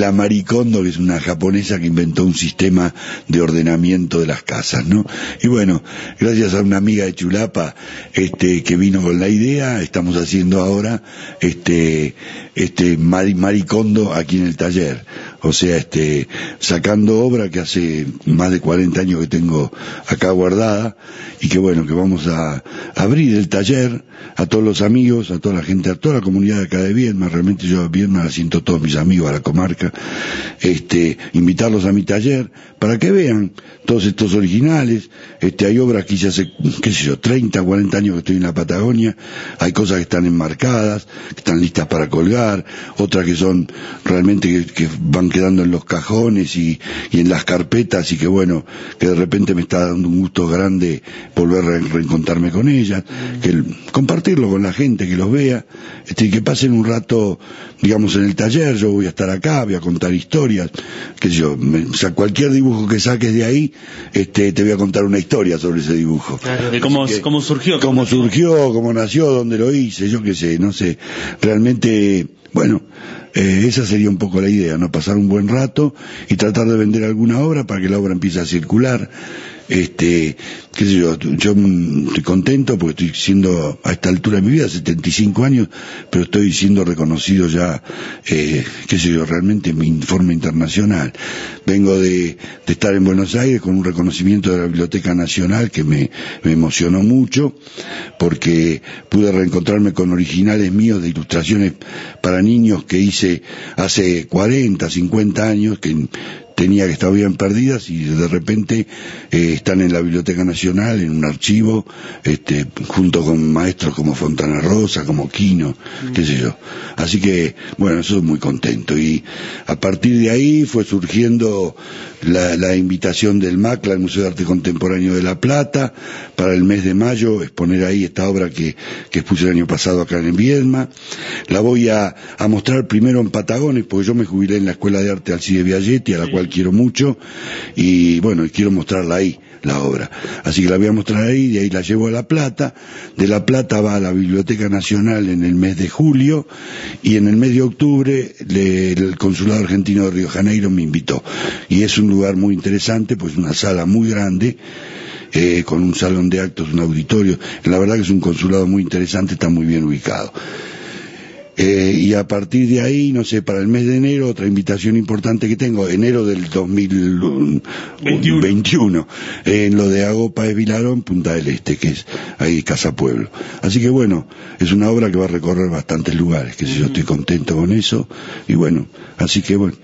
la Maricondo, que es una japonesa que inventó un sistema de ordenamiento de las casas, ¿no? Y bueno, gracias a una amiga de Chulapa, este, que vino con la idea, estamos haciendo ahora, este, este Maricondo aquí en el taller o sea, este, sacando obra que hace más de 40 años que tengo acá guardada y que bueno, que vamos a abrir el taller a todos los amigos, a toda la gente, a toda la comunidad de acá de Viedma, realmente yo a Viedma la siento todos mis amigos a la comarca, este, invitarlos a mi taller para que vean todos estos originales, este, hay obras que hice hace, qué sé yo, 30, 40 años que estoy en la Patagonia, hay cosas que están enmarcadas, que están listas para colgar, otras que son realmente que, van quedando en los cajones y, y, en las carpetas y que bueno, que de repente me está dando un gusto grande volver a reencontrarme con que compartirlo con la gente, que los vea, este, que pasen un rato, digamos, en el taller, yo voy a estar acá, voy a contar historias, que yo, o sea, cualquier dibujo que saques de ahí, este, te voy a contar una historia sobre ese dibujo. Claro, de cómo, cómo surgió. Cómo surgió, cómo nació, dónde lo hice, yo qué sé, no sé, realmente, bueno, eh, esa sería un poco la idea, ¿no? Pasar un buen rato y tratar de vender alguna obra para que la obra empiece a circular este, qué sé yo, yo estoy contento porque estoy siendo a esta altura de mi vida, 75 años, pero estoy siendo reconocido ya, eh, qué sé yo, realmente en mi forma internacional. Vengo de, de, estar en Buenos Aires con un reconocimiento de la Biblioteca Nacional que me, me emocionó mucho porque pude reencontrarme con originales míos de ilustraciones para niños que hice hace 40, 50 años, que tenía que estar bien perdidas y de repente eh, están en la Biblioteca Nacional, en un archivo, este, junto con maestros como Fontana Rosa, como Quino, mm. qué sé yo. Así que, bueno, eso es muy contento. Y a partir de ahí fue surgiendo la, la invitación del MACLA, el Museo de Arte Contemporáneo de La Plata, para el mes de mayo exponer ahí esta obra que, que expuse el año pasado acá en Viedma. La voy a, a mostrar primero en Patagones, porque yo me jubilé en la Escuela de Arte Alcide Viagetti, a la cual quiero mucho y bueno, quiero mostrarla ahí, la obra. Así que la voy a mostrar ahí, de ahí la llevo a La Plata, de La Plata va a la Biblioteca Nacional en el mes de julio y en el mes de octubre el Consulado Argentino de Río Janeiro me invitó. Y es un lugar muy interesante, pues una sala muy grande, eh, con un salón de actos, un auditorio. La verdad que es un consulado muy interesante, está muy bien ubicado. Eh, y a partir de ahí, no sé, para el mes de enero, otra invitación importante que tengo, enero del 2021, en lo de Agopa de Vilarón, Punta del Este, que es ahí Casa Pueblo. Así que bueno, es una obra que va a recorrer bastantes lugares, que si yo estoy contento con eso, y bueno, así que bueno.